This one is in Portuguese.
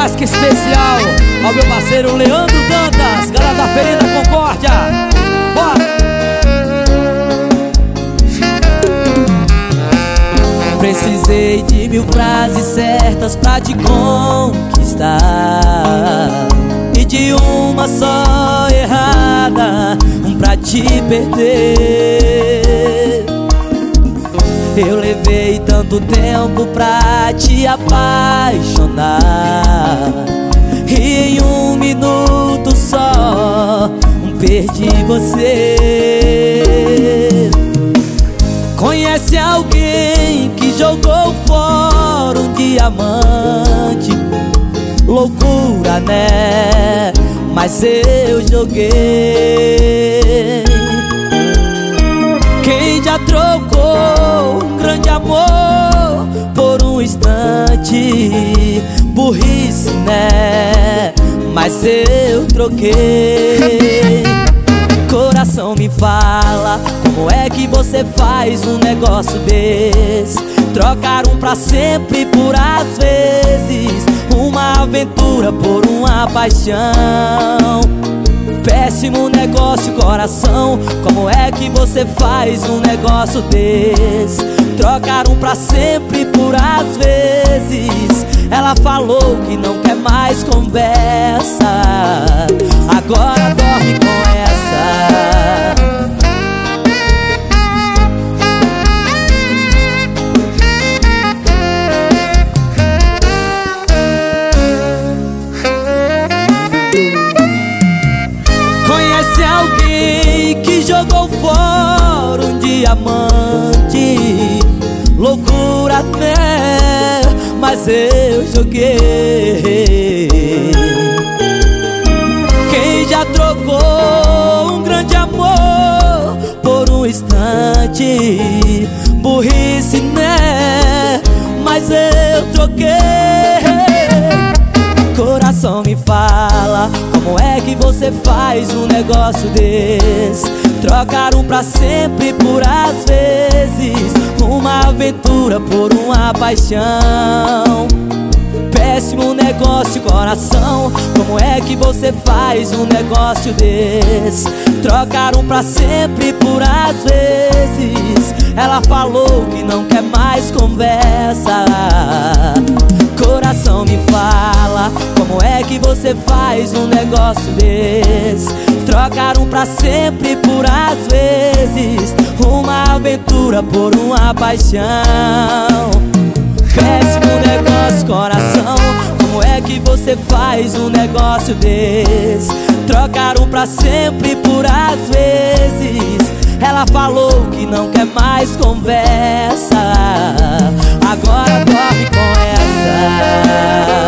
mais que especial ao meu parceiro Leandro Dantas, galera da Ferida Concórdia. Bora! Precisei de mil frases certas pra te conquistar E de uma só errada, um pra te perder Eu levei tanto tempo pra te apaixonar E em um minuto só, perdi você Conhece alguém que jogou fora um diamante? Loucura, né? Mas eu joguei. Né? Mas eu troquei. Coração me fala Como é que você faz um negócio desse? Trocar um pra sempre por às vezes. Uma aventura por uma paixão. Péssimo negócio, coração. Como é que você faz um negócio desse? Trocar um pra sempre por às vezes. Ela falou que não mais conversa Agora dorme com essa Conhece alguém que jogou fora um diamante? Loucura né? Mas eu joguei Trocou um grande amor por um instante? Burrice, né? Mas eu troquei Coração me fala Como é que você faz um negócio desse Trocar um pra sempre por às vezes Uma aventura por uma paixão Péssimo negócio, coração Como é que você faz um negócio desse? Trocar um pra sempre por às vezes. Ela falou que não quer mais conversa. Coração me fala Como é que você faz um negócio desse? Trocar um pra sempre por às vezes. Uma aventura por uma paixão próximo é negócio, coração. Como é que você faz um negócio desse? Trocaram pra sempre por às vezes. Ela falou que não quer mais conversa. Agora corre com essa.